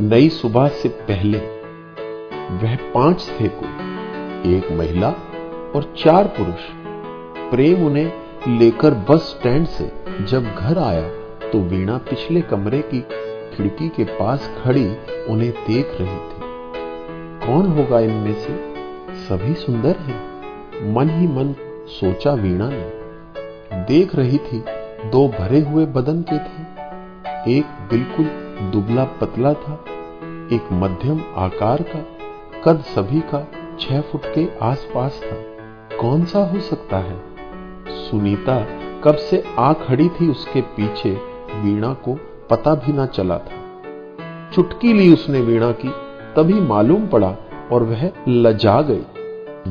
नई सुबह से पहले वह पाँच थे को एक महिला और चार पुरुष, प्रेम उन्हें लेकर बस स्टैंड से जब घर आया तो वीणा पिछले कमरे की खिड़की के पास खड़ी उन्हें देख रही थी। कौन होगा इनमें से? सभी सुंदर हैं। मन ही मन सोचा वीणा ने। देख रही थी, दो भरे हुए बदन के थे। एक बिल्कुल दुबला पतला था, एक मध्यम आकार का, कद सभी का छह फुट के आसपास था। कौन सा हो सकता है? सुनीता कब से आ खड़ी थी उसके पीछे, वीणा को पता भी ना चला था। चुटकी ली उसने वीणा की, तभी मालूम पड़ा और वह लजा गई,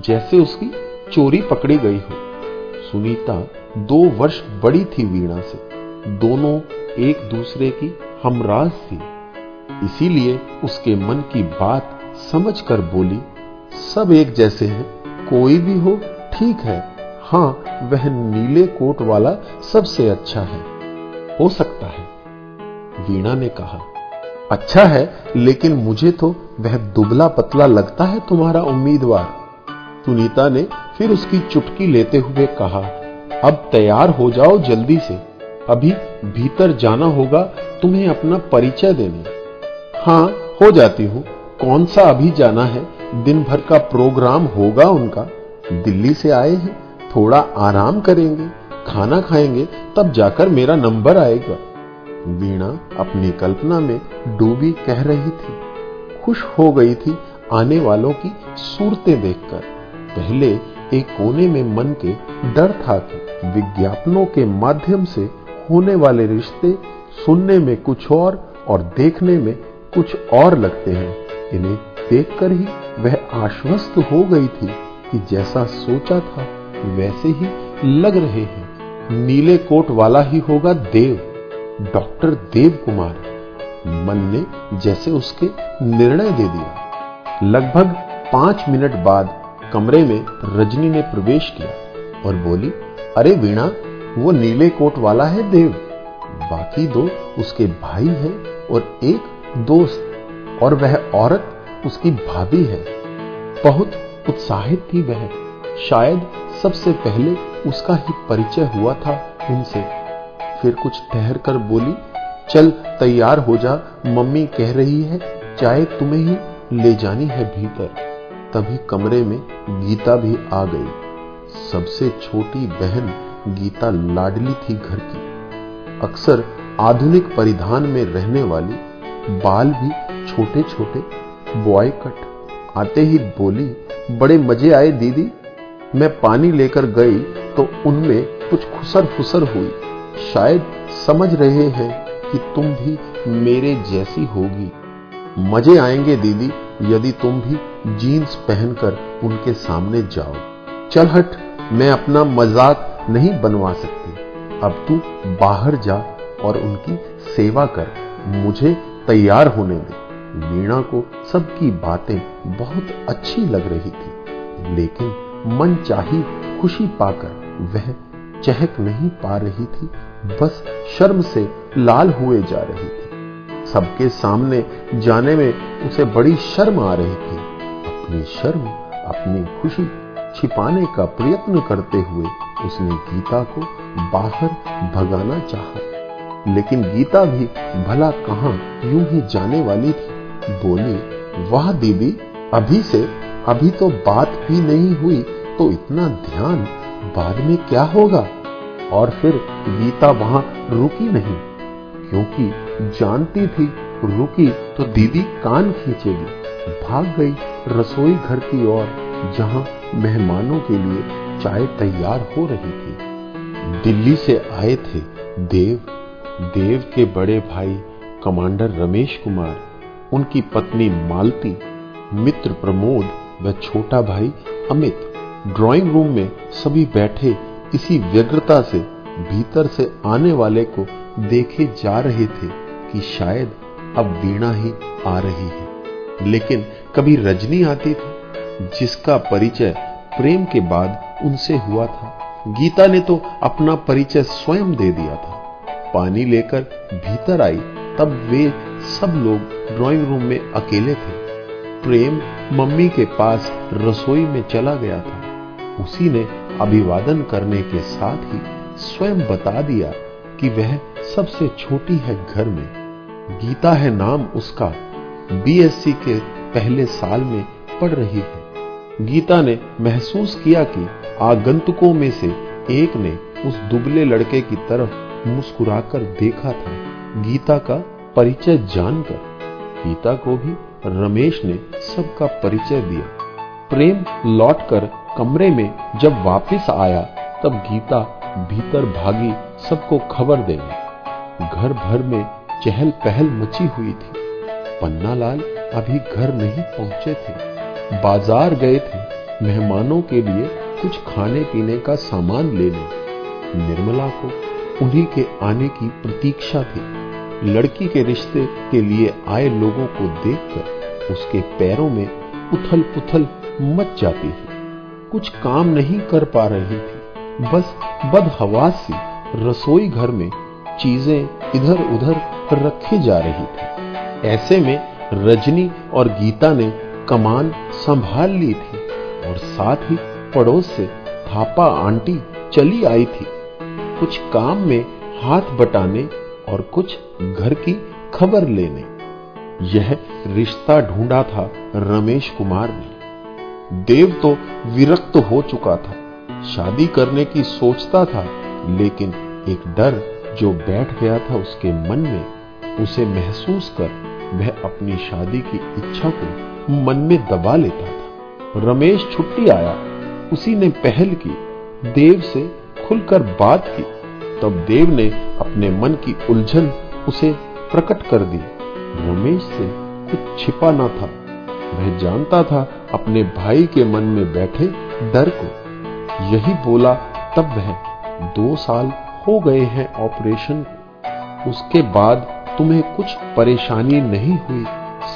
जैसे उसकी चोरी पकड़ी गई हो। सुनीता दो वर्ष बड़ी थी वीणा से, दोनों एक दूसरे की हमराज थी। इसीलिए उसके मन की बात समझकर बोली, सब एक जैसे हैं, कोई भी हो, ठीक है। हाँ वह नीले कोट वाला सबसे अच्छा है। हो सकता है। वीणा ने कहा अच्छा है, लेकिन मुझे तो वह दुबला पतला लगता है तुम्हारा उम्मीदवार। सुनीता ने फिर उसकी चुटकी लेते हुए कहा, अब तैयार हो जाओ जल्दी से। अभी भीतर जाना होगा, तुम्हें अपना परिचय देने। हाँ हो जाती हूँ। कौन सा अभी जाना है? दिन भर का प्रोग्राम होगा उनका। दिल्ली से आए हैं, थोड़ा आराम करेंगे, खाना खाएँगे, तब जाकर मेरा नंबर आएगा। वीणा अपनी कल्पना में डूबी कह रही थी। खुश हो गई थी आने वालों की सूरतें देखकर। पहले एक कोने में मन के डर था कि विज्ञापनों के माध्यम से होने वाले रिश्ते सुनने में कुछ और और देखने में कुछ और लगते हैं। इन्हें देखकर ही वह आश्वस्त हो गई थी कि जैसा सोचा था, वैसे ही लग रहे हैं। नीले कोट वाला ही होगा देव, डॉक्टर देव कुमार मन ने जैसे उसके निर्णय दे दिया। लगभग पाँच मिनट बाद कमरे में रजनी ने प्रवेश किया और बोली, अरे वीणा वो नीले कोट वाला है देव। बाकी दो उसके भाई हैं और एक दोस्त, और वह औरत उसकी भाभी है। बहुत उत्साहित थी वह। शायद सबसे पहले उसका ही परिचय हुआ था उनसे। फिर कुछ ठहर कर बोली, चल, तैयार हो जा, मम्मी कह रही है चाहे तुम्हें ही ले जानी है भीतर। तभी कमरे में गीता भी आ गई। सबसे छोटी बहन गीता लाडली थी घर की। अक्सर आधुनिक परिधान में रहने वाली बाल भी छोटे छोटे बॉय कट आते ही बोली, बड़े मज़े आए दीदी, मैं पानी लेकर गई तो उनमें कुछ खुसर फुसर हुई। शायद समझ रहे हैं कि तुम भी मेरे जैसी होगी। मज़े आएँगे दीदी, यदि तुम भी जीन्स पहनकर उनके सामने जाओ। चल हट, मैं अपना मज़ाक नहीं बनवा सकती। अब तू बाहर जा और उनकी सेवा कर। मुझे तैयार होने दे। मीणा को सबकी बातें बहुत अच्छी लग रही थी, लेकिन मन चाही खुशी पाकर वह चहक नहीं पा रही थी, बस शर्म से लाल हुए जा रही थी। सबके सामने जाने में उसे बड़ी शर्म आ रही थी। अपनी शर्म, अपनी खुशी छिपाने का प्रयत्न करते हुए उसने गीता को बाहर भगाना चाहा। लेकिन गीता भी भला कहाँ यूँ ही जाने वाली थी। बोली, वाह दीदी, अभी से, अभी तो बात भी नहीं हुई तो इतना ध्यान बाद में क्या होगा? और फिर गीता वहाँ रुकी नहीं, क्योंकि जानती थी, रुकी तो दीदी कान खींचेगी। भाग गई रसोई घर की ओर। जहाँ मेहमानों के लिए चाय तैयार हो रही थी। दिल्ली से आए थे देव देव के बड़े भाई कमांडर रमेश कुमार, उनकी पत्नी मालती, मित्र प्रमोद व छोटा भाई अमित। ड्राइंग रूम में सभी बैठे इसी व्यग्रता से भीतर से आने वाले को देखे जा रहे थे कि शायद अब वीणा ही आ रही है। लेकिन कभी रजनी आती थी जिसका परिचय प्रेम के बाद उनसे हुआ था। गीता ने तो अपना परिचय स्वयं दे दिया था। पानी लेकर भीतर आई, तब वे सब लोग ड्राइंग रूम में अकेले थे। प्रेम मम्मी के पास रसोई में चला गया था। उसी ने अभिवादन करने के साथ ही स्वयं बता दिया कि वह सबसे छोटी है घर में। गीता है नाम उसका। बीएससी के पहले साल में पढ़ रही है। गीता ने महसूस किया कि आगंतुकों में से एक ने उस दुबले लड़के की तरफ़ मुस्कुराकर देखा था। गीता का परिचय जानकर, गीता को भी रमेश ने सबका परिचय दिया। प्रेम लौटकर कमरे में जब वापस आया, तब गीता भीतर भागी सबको खबर देने, घर भर में चहल पहल मची हुई थी। पन्नालाल अभी घर नहीं पहुँचे थे। बाज़ार गए थे, मेहमानों के लिए कुछ खाने पीने का सामान लेने। निर्मला को उन्हीं के आने की प्रतीक्षा थी। लड़की के रिश्ते के लिए आए लोगों को देखकर उसके पैरों में उथल पुथल मच जाती थी। कुछ काम नहीं कर पा रही थी, बस बदहवास सी रसोई घर में चीज़ें इधर उधर रखी जा रही थी। ऐसे में रजनी और गीता ने कमान संभाल ली थी और साथ ही पड़ोस से थापा आंटी चली आई थी। कुछ काम में हाथ बटाने और कुछ घर की खबर लेने। यह रिश्ता ढूंढा था रमेश कुमार ने। देव तो विरक्त हो चुका था। शादी करने की सोचता था, लेकिन एक डर जो बैठ गया था उसके मन में, उसे महसूस कर वह अपनी शादी की इच्छा को मन में दबा लेता था। रमेश छुट्टी आया। उसी ने पहल की। देव से खुलकर बात की। तब देव ने अपने मन की उलझन उसे प्रकट कर दी। रमेश से कुछ छिपा ना था। वह जानता था अपने भाई के मन में बैठे डर को। यही बोला, तब वह दो साल हो गए हैं ऑपरेशन। उसके बाद तुम्हें कुछ परेशानी नहीं हुई।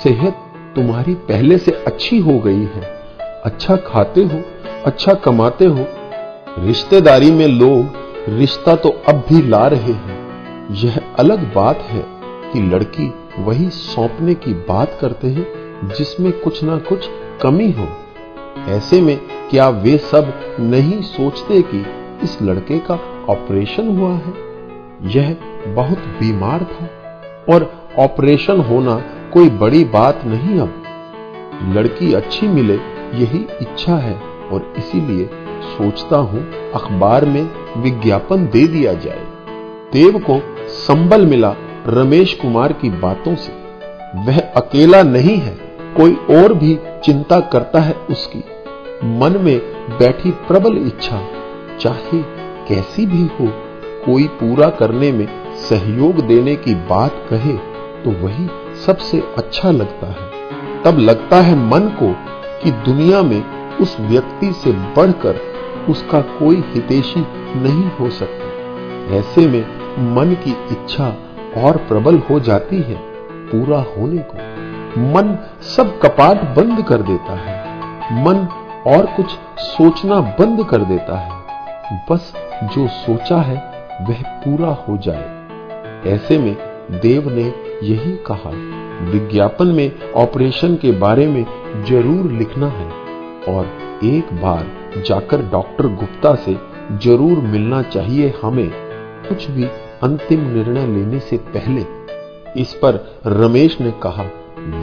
सेहत तुम्हारी पहले से अच्छी हो गई है। अच्छा खाते हो अच्छा कमाते हो। रिश्तेदारी में लोग रिश्ता तो अब भी ला रहे हैं। यह अलग बात है कि लड़की वही सौंपने की बात करते हैं जिसमें कुछ ना कुछ कमी हो। ऐसे में क्या वे सब नहीं सोचते कि इस लड़के का ऑपरेशन हुआ है? यह बहुत बीमार था और ऑपरेशन होना कोई बड़ी बात नहीं अब। लड़की अच्छी मिले, यही इच्छा है, और इसीलिए सोचता हूँ अखबार में विज्ञापन दे दिया जाए। देव को संबल मिला रमेश कुमार की बातों से। वह अकेला नहीं है, कोई और भी चिंता करता है उसकी। मन में बैठी प्रबल इच्छा, चाहे कैसी भी हो, कोई पूरा करने में सहयोग देने की बात कहे तो वही सबसे अच्छा लगता है। तब लगता है मन को कि दुनिया में उस व्यक्ति से बढ़कर उसका कोई हितेशी नहीं हो सकता। ऐसे में मन की इच्छा और प्रबल हो जाती है पूरा होने को। मन सब कपाट बंद कर देता है। मन और कुछ सोचना बंद कर देता है। बस जो सोचा है वह पूरा हो जाए। ऐसे में देव ने यही कहा, विज्ञापन में ऑपरेशन के बारे में ज़रूर लिखना है और एक बार जाकर डॉक्टर गुप्ता से ज़रूर मिलना चाहिए हमें, कुछ भी अंतिम निर्णय लेने से पहले। इस पर रमेश ने कहा,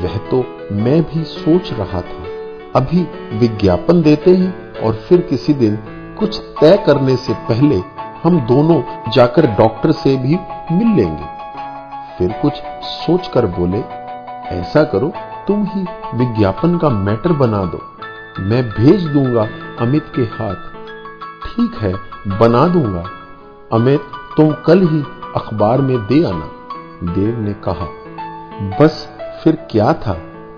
वह तो मैं भी सोच रहा था। अभी विज्ञापन देते हैं और फिर किसी दिन कुछ तय करने से पहले हम दोनों जाकर डॉक्टर से भी मिल लेंगे। फिर कुछ सोचकर बोले, ऐसा करो, तुम ही विज्ञापन का मैटर बना दो। मैं भेज दूँगा अमित के हाथ। ठीक है, बना दूँगा। अमित, तुम कल ही अखबार में दे आना। देव ने कहा, बस फिर क्या था?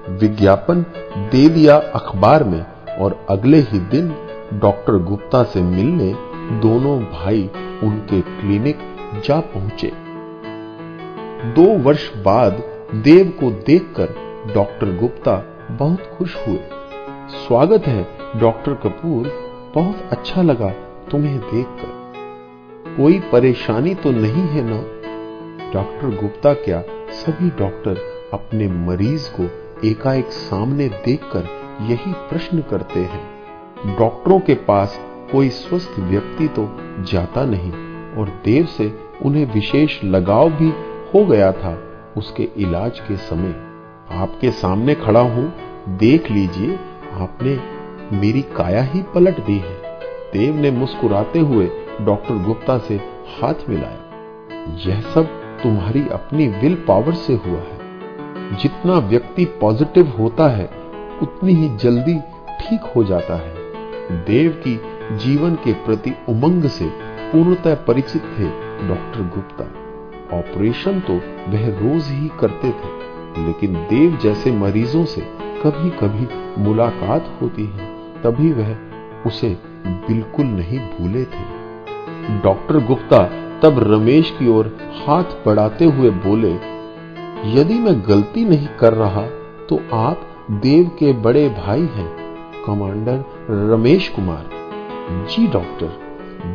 विज्ञापन दे दिया अखबार में और अगले ही दिन डॉक्टर गुप्ता से मिलने दोनों भाई उनके क्लिनिक जा पहुँचे। दो वर्ष बाद देव को देखकर डॉक्टर गुप्ता बहुत खुश हुए। स्वागत है, डॉक्टर कपूर। बहुत अच्छा लगा तुम्हें देखकर। कोई परेशानी तो नहीं है ना? डॉक्टर गुप्ता क्या सभी डॉक्टर अपने मरीज़ को एकाएक सामने देखकर यही प्रश्न करते हैं? डॉक्टरों के पास कोई स्वस्थ व्यक्ति तो जाता नहीं, और देव से उन्हें विशेष लगाव भी हो गया था, उसके इलाज के समय आपके सामने खड़ा हूँ, देख लीजिए, आपने मेरी काया ही पलट दी है। देव ने मुस्कुराते हुए डॉक्टर गुप्ता से हाथ मिलाया। यह सब तुम्हारी अपनी विल पावर से हुआ है। जितना व्यक्ति पॉजिटिव होता है, उतनी ही जल्दी ठीक हो जाता है। देव की जीवन के प्रति उमंग से पूर्णतः परिचित थे डॉक्टर गुप्ता। ऑपरेशन तो वह रोज ही करते थे, लेकिन देव जैसे मरीजों से कभी कभी मुलाकात होती है, तभी वह उसे बिल्कुल नहीं भूले थे। डॉक्टर गुप्ता तब रमेश की ओर हाथ बढ़ाते हुए बोले, यदि मैं गलती नहीं कर रहा तो आप देव के बड़े भाई हैं, कमांडर रमेश कुमार। जी डॉक्टर,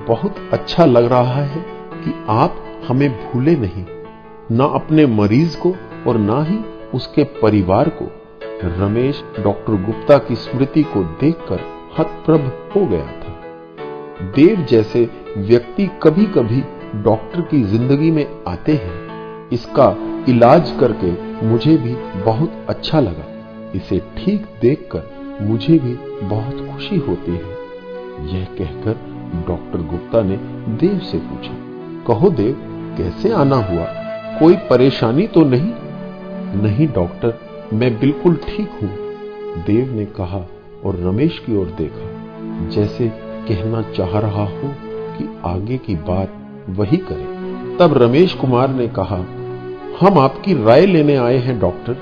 बहुत अच्छा लग रहा है कि आप हमें भूले नहीं, ना अपने मरीज़ को और ना ही उसके परिवार को। रमेश डॉक्टर गुप्ता की स्मृति को देखकर हतप्रभ हो गया था। देव जैसे व्यक्ति कभी कभी डॉक्टर की ज़िंदगी में आते हैं, इसका इलाज करके मुझे भी बहुत अच्छा लगा। इसे ठीक देखकर मुझे भी बहुत खुशी होती है। यह कहकर डॉक्टर गुप्ता ने देव से पूछा, कहो देव कैसे आना हुआ? कोई परेशानी तो नहीं? नहीं, डॉक्टर, मैं बिल्कुल ठीक हूँ। देव ने कहा और रमेश की ओर देखा। जैसे कहना चाह रहा हो कि आगे की बात वही करे। तब रमेश कुमार ने कहा, हम आपकी राय लेने आए हैं, डॉक्टर।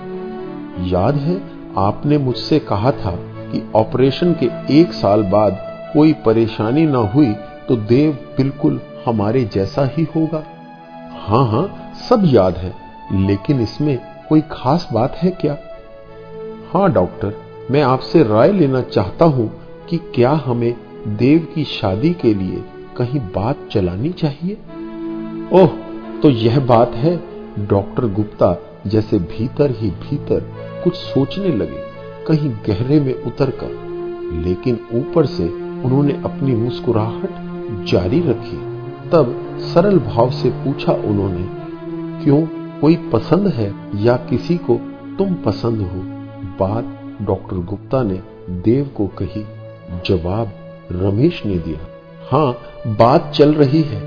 याद है, आपने मुझसे कहा था कि ऑपरेशन के एक साल बाद कोई परेशानी ना हुई तो देव बिल्कुल हमारे जैसा ही होगा। हाँ हाँ सब याद है, लेकिन इसमें कोई खास बात है क्या? हाँ डॉक्टर, मैं आपसे राय लेना चाहता हूँ कि क्या हमें देव की शादी के लिए कहीं बात चलानी चाहिए? ओह तो यह बात है, डॉक्टर गुप्ता जैसे भीतर ही भीतर कुछ सोचने लगे, कहीं गहरे में उतरकर, लेकिन ऊपर से उन्होंने अपनी मुस्कुराहट जारी रखी। तब सरल भाव से पूछा उन्होंने, क्यों, कोई पसंद है या किसी को तुम पसंद हो? बात डॉक्टर गुप्ता ने देव को कही। जवाब रमेश ने दिया हाँ बात चल रही है,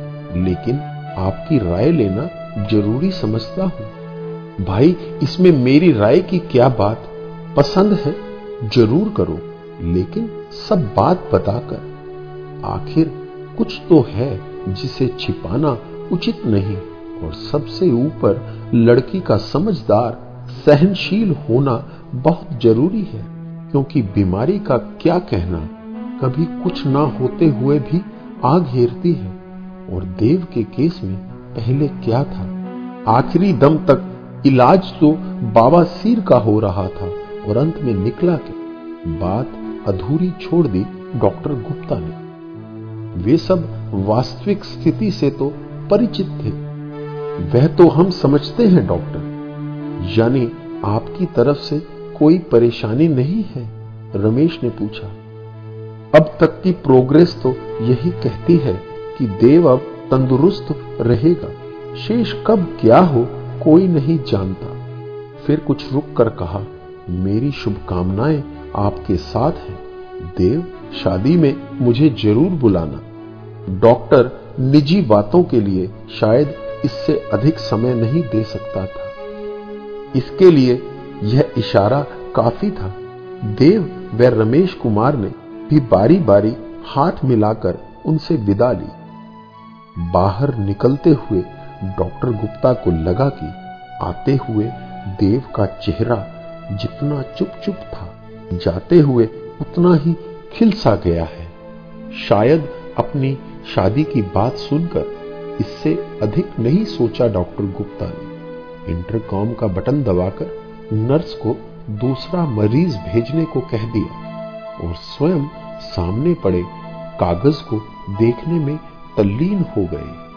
लेकिन आपकी राय लेना ज़रूरी समझता हूँ। भाई, इसमें मेरी राय की क्या बात? पसंद है, ज़रूर करो, लेकिन सब बात बताकर। आखिर कुछ तो है। जिसे छिपाना उचित नहीं और सबसे ऊपर लड़की का समझदार, सहनशील होना बहुत ज़रूरी है, क्योंकि बीमारी का क्या कहना, कभी कुछ ना होते हुए भी आ घेरती है। और देव के केस में पहले क्या था? आखिरी दम तक इलाज तो बाबा सीर का हो रहा था और अंत में निकला के बात अधूरी छोड़ दी डॉक्टर गुप्ता ने। वे सब वास्तविक स्थिति से तो परिचित थे। वह तो हम समझते हैं, डॉक्टर। यानी आपकी तरफ़ से कोई परेशानी नहीं है, रमेश ने पूछा। अब तक की प्रोग्रेस तो यही कहती है कि देव अब तंदुरुस्त रहेगा। शेष कब क्या हो, कोई नहीं जानता। फिर कुछ रुक कर कहा, मेरी शुभकामनाएँ आपके साथ हैं। देव, शादी में मुझे ज़रूर बुलाना। डॉक्टर निजी बातों के लिए शायद इससे अधिक समय नहीं दे सकता था। इसके लिए यह इशारा काफ़ी था। देव व रमेश कुमार ने भी बारी बारी हाथ मिलाकर उनसे विदा ली। बाहर निकलते हुए डॉक्टर गुप्ता को लगा कि आते हुए देव का चेहरा जितना चुप चुप था, जाते हुए उतना ही खिलसा गया है। शायद अपनी शादी की बात सुनकर इससे अधिक नहीं सोचा डॉक्टर गुप्ता ने। इंटरकॉम का बटन दबाकर नर्स को दूसरा मरीज़ भेजने को कह दिया और स्वयं सामने पड़े कागज़ को देखने में तल्लीन हो गए।